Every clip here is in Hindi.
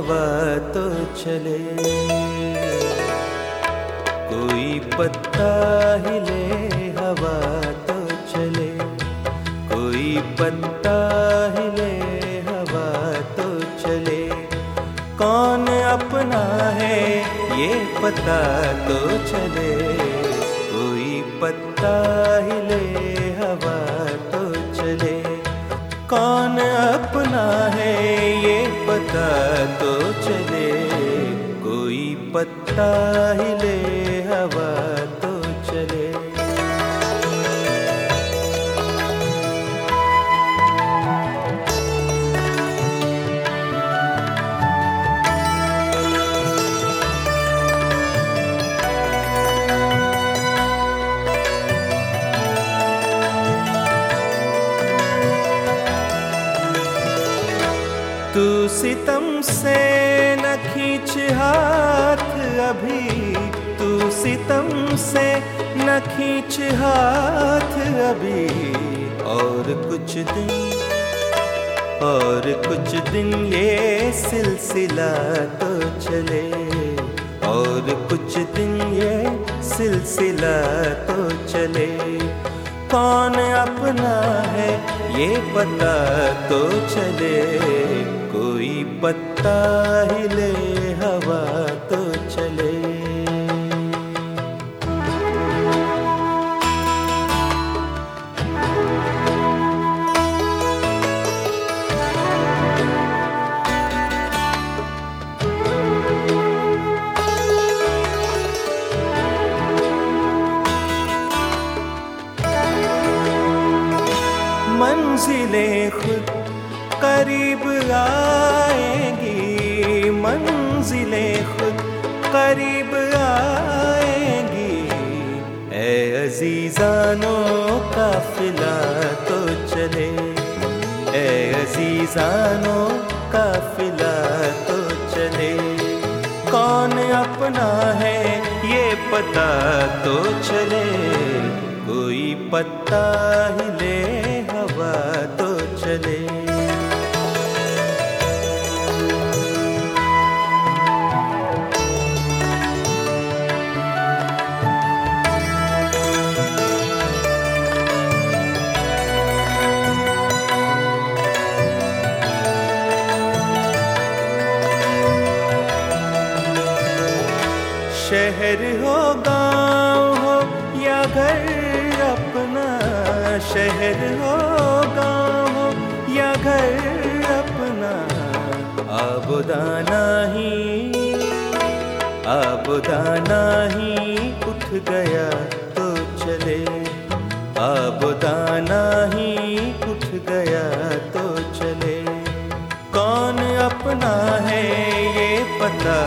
हवा तो चले। कोई पत्ता हिले हवा तो चले। कोई पत्ता हिले हवा तो चले। कौन अपना है ये पता तो चले। कोई पत्ता हिले हवा तो चले। कौन अपना है पता तो चले कोई पत्ता हिले हवा तू सितम से न खींच हाथ अभी। तू सितम से न खींच हाथ अभी। और कुछ दिन, और कुछ दिन ये सिलसिला तो चले। और कुछ दिन ये सिलसिला तो चले। कौन अपना है ये पता तो चले। कोई पत्ता हिले हवा तो चले। मंजिलें खुद करीब आएँगी मंजिलें खुद करीब आएँगी। ए अजीजानो काफिला तो चले। ए अजीजानो काफिला तो चले। कौन अपना है ये पता तो चले। कोई पत्ता हिले हवा तो चले। शहर हो, गाँव हो या घर अपना। आबुदाना ही आबुदाना ही उठ गया तो चले। आबुदाना ही उठ गया तो चले। कौन अपना है ये पता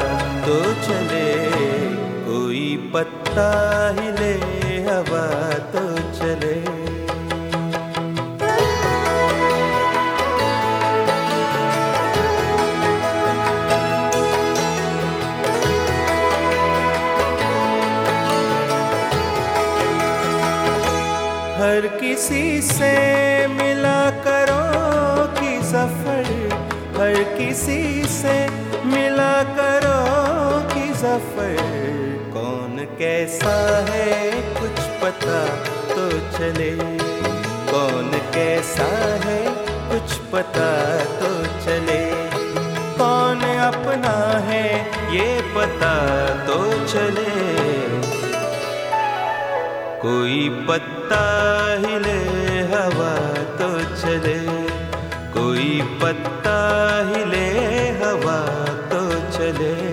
तो चले। कोई पत्ता हिले हवा तो चले। हर किसी से मिला करो कि सफ़र। हर किसी से मिला करो कि सफ़र। कौन कैसा है कुछ पता तो चले। कौन कैसा है कुछ पता तो चले। कौन अपना है ये पता तो चले। कोई पत्ता हिले हवा तो चले। कोई पत्ता हिले हवा तो चले।